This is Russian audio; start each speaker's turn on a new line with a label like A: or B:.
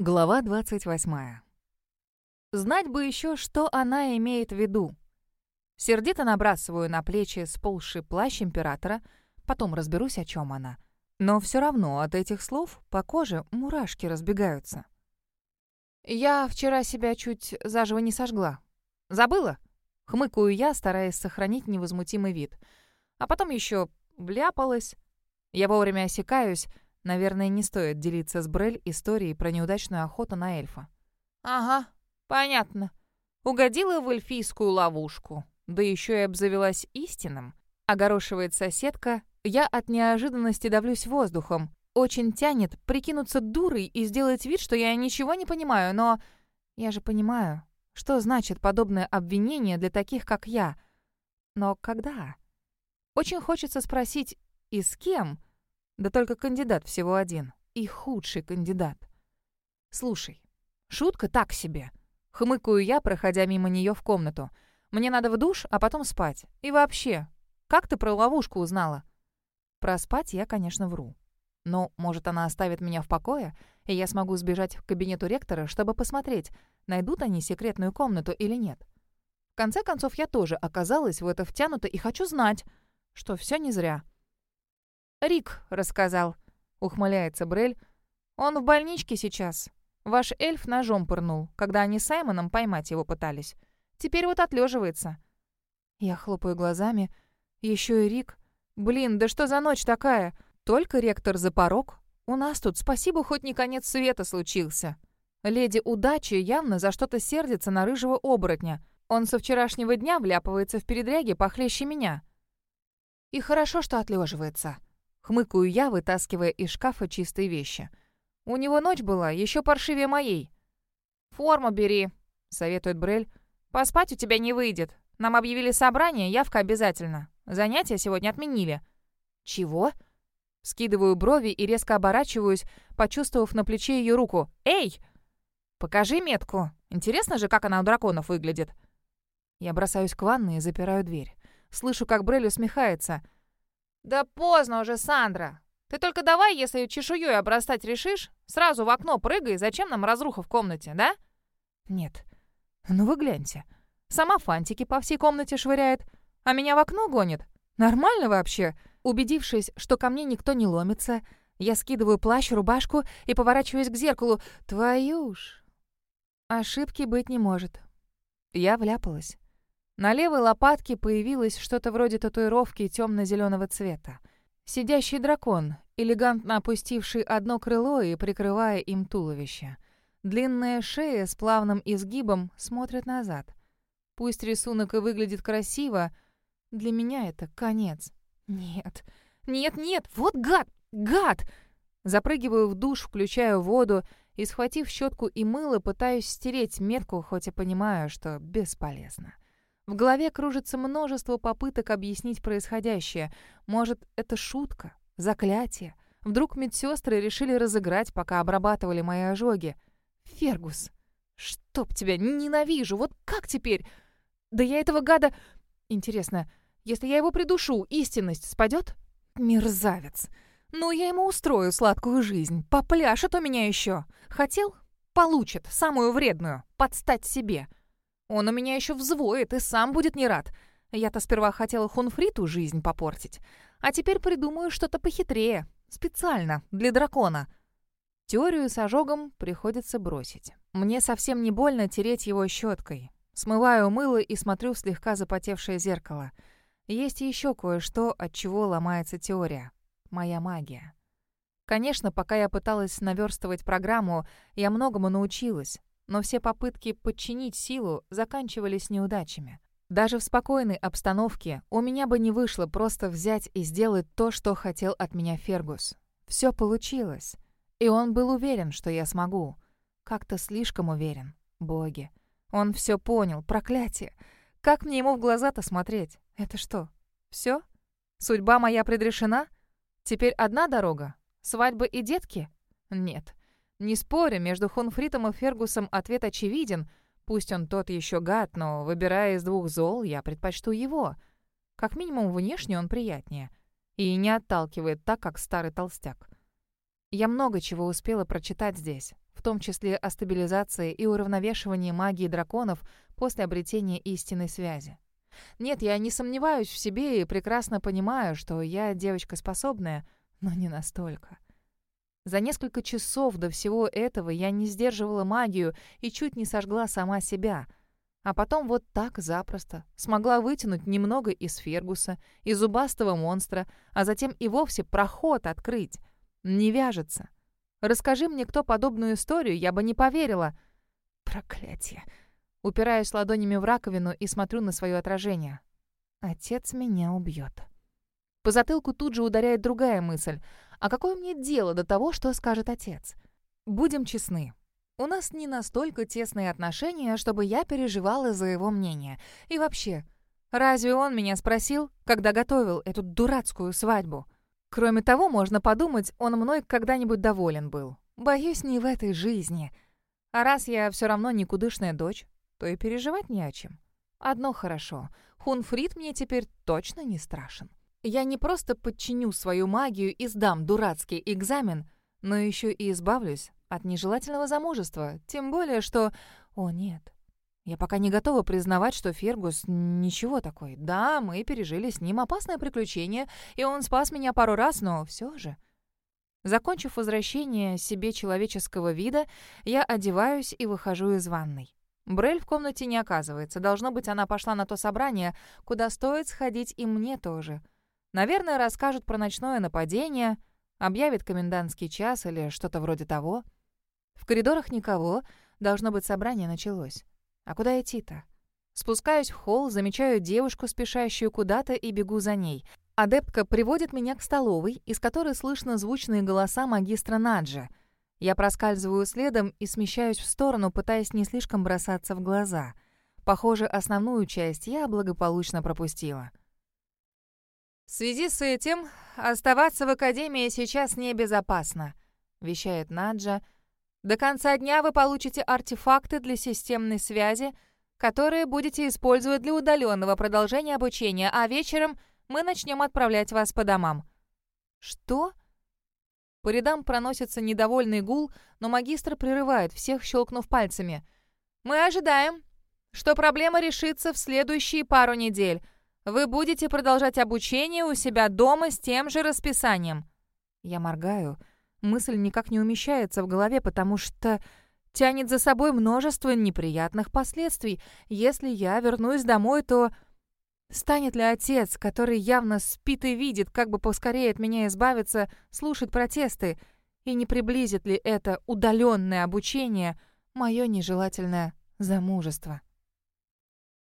A: Глава 28. Знать бы еще, что она имеет в виду. Сердито набрасываю на плечи сползший плащ императора, потом разберусь, о чем она. Но все равно от этих слов по коже мурашки разбегаются. «Я вчера себя чуть заживо не сожгла. Забыла?» Хмыкаю я, стараясь сохранить невозмутимый вид. А потом еще вляпалась. Я вовремя осекаюсь, Наверное, не стоит делиться с Брель историей про неудачную охоту на эльфа. «Ага, понятно. Угодила в эльфийскую ловушку. Да еще и обзавелась истинным. Огорошивает соседка. Я от неожиданности давлюсь воздухом. Очень тянет прикинуться дурой и сделать вид, что я ничего не понимаю, но... Я же понимаю, что значит подобное обвинение для таких, как я. Но когда? Очень хочется спросить, и с кем?» Да только кандидат всего один. И худший кандидат. Слушай, шутка так себе. Хмыкаю я, проходя мимо нее в комнату. Мне надо в душ, а потом спать. И вообще, как ты про ловушку узнала? Про спать я, конечно, вру. Но, может, она оставит меня в покое, и я смогу сбежать в кабинету ректора, чтобы посмотреть, найдут они секретную комнату или нет. В конце концов, я тоже оказалась в это втянута и хочу знать, что все не зря. «Рик рассказал», — ухмыляется Брель. «Он в больничке сейчас. Ваш эльф ножом пырнул, когда они с Саймоном поймать его пытались. Теперь вот отлеживается». Я хлопаю глазами. Еще и Рик. «Блин, да что за ночь такая? Только ректор за порог. У нас тут, спасибо, хоть не конец света случился». Леди Удачи явно за что-то сердится на рыжего оборотня. Он со вчерашнего дня вляпывается в передряги похлеще меня. И хорошо, что отлеживается. Хмыкаю я, вытаскивая из шкафа чистые вещи. «У него ночь была, еще паршивее моей». «Форму бери», — советует Брель. «Поспать у тебя не выйдет. Нам объявили собрание, явка обязательно. Занятия сегодня отменили». «Чего?» Скидываю брови и резко оборачиваюсь, почувствовав на плече ее руку. «Эй! Покажи метку. Интересно же, как она у драконов выглядит». Я бросаюсь к ванной и запираю дверь. Слышу, как Брель усмехается — «Да поздно уже, Сандра. Ты только давай, если чешуей обрастать решишь, сразу в окно прыгай, зачем нам разруха в комнате, да?» «Нет. Ну вы гляньте. Сама фантики по всей комнате швыряет, а меня в окно гонит. Нормально вообще?» Убедившись, что ко мне никто не ломится, я скидываю плащ, рубашку и поворачиваюсь к зеркалу. Твою ж! Ошибки быть не может. Я вляпалась. На левой лопатке появилось что-то вроде татуировки темно-зеленого цвета. Сидящий дракон, элегантно опустивший одно крыло и прикрывая им туловище. Длинная шея с плавным изгибом смотрит назад. Пусть рисунок и выглядит красиво, для меня это конец. Нет, нет, нет, вот гад, гад! Запрыгиваю в душ, включаю воду и, схватив щетку и мыло, пытаюсь стереть метку, хоть и понимаю, что бесполезно. В голове кружится множество попыток объяснить происходящее. Может, это шутка, заклятие. Вдруг медсестры решили разыграть, пока обрабатывали мои ожоги. Фергус, чтоб тебя, ненавижу, вот как теперь? Да я этого гада... Интересно, если я его придушу, истинность спадет? Мерзавец. Ну, я ему устрою сладкую жизнь. Попляшет у меня еще. Хотел? Получит, самую вредную. Подстать себе. Он у меня еще взвоет и сам будет не рад. Я-то сперва хотела Хунфриту жизнь попортить, а теперь придумаю что-то похитрее, специально, для дракона. Теорию с ожогом приходится бросить. Мне совсем не больно тереть его щеткой. Смываю мыло и смотрю в слегка запотевшее зеркало. Есть еще кое-что, от чего ломается теория. Моя магия. Конечно, пока я пыталась наверстывать программу, я многому научилась но все попытки подчинить силу заканчивались неудачами. Даже в спокойной обстановке у меня бы не вышло просто взять и сделать то, что хотел от меня Фергус. Все получилось. И он был уверен, что я смогу. Как-то слишком уверен. Боги. Он все понял. Проклятие. Как мне ему в глаза-то смотреть? Это что, все? Судьба моя предрешена? Теперь одна дорога? Свадьба и детки? Нет. Не спорю, между Хунфритом и Фергусом ответ очевиден. Пусть он тот еще гад, но, выбирая из двух зол, я предпочту его. Как минимум, внешне он приятнее. И не отталкивает так, как старый толстяк. Я много чего успела прочитать здесь, в том числе о стабилизации и уравновешивании магии драконов после обретения истинной связи. Нет, я не сомневаюсь в себе и прекрасно понимаю, что я девочка способная, но не настолько. За несколько часов до всего этого я не сдерживала магию и чуть не сожгла сама себя. А потом вот так запросто смогла вытянуть немного из Фергуса, из зубастого монстра, а затем и вовсе проход открыть. Не вяжется. Расскажи мне кто подобную историю, я бы не поверила. Проклятие. Упираюсь ладонями в раковину и смотрю на свое отражение. Отец меня убьет. По затылку тут же ударяет другая мысль. А какое мне дело до того, что скажет отец? Будем честны. У нас не настолько тесные отношения, чтобы я переживала за его мнение. И вообще, разве он меня спросил, когда готовил эту дурацкую свадьбу? Кроме того, можно подумать, он мной когда-нибудь доволен был. Боюсь, не в этой жизни. А раз я все равно никудышная дочь, то и переживать не о чем. Одно хорошо. Хунфрид мне теперь точно не страшен. Я не просто подчиню свою магию и сдам дурацкий экзамен, но еще и избавлюсь от нежелательного замужества. Тем более, что... О, нет. Я пока не готова признавать, что Фергус ничего такой. Да, мы пережили с ним опасное приключение, и он спас меня пару раз, но все же... Закончив возвращение себе человеческого вида, я одеваюсь и выхожу из ванной. Брель в комнате не оказывается. Должно быть, она пошла на то собрание, куда стоит сходить и мне тоже. Наверное, расскажут про ночное нападение, объявит комендантский час или что-то вроде того. В коридорах никого, должно быть, собрание началось. А куда идти-то? Спускаюсь в холл, замечаю девушку, спешащую куда-то, и бегу за ней. Адептка приводит меня к столовой, из которой слышно звучные голоса магистра Наджа. Я проскальзываю следом и смещаюсь в сторону, пытаясь не слишком бросаться в глаза. Похоже, основную часть я благополучно пропустила. «В связи с этим оставаться в Академии сейчас небезопасно», — вещает Наджа, — до конца дня вы получите артефакты для системной связи, которые будете использовать для удаленного продолжения обучения, а вечером мы начнем отправлять вас по домам». «Что?» По рядам проносится недовольный гул, но магистр прерывает всех, щелкнув пальцами. «Мы ожидаем, что проблема решится в следующие пару недель. Вы будете продолжать обучение у себя дома с тем же расписанием». Я моргаю. Мысль никак не умещается в голове, потому что тянет за собой множество неприятных последствий. Если я вернусь домой, то... Станет ли отец, который явно спит и видит, как бы поскорее от меня избавиться, слушать протесты? И не приблизит ли это удаленное обучение мое нежелательное замужество?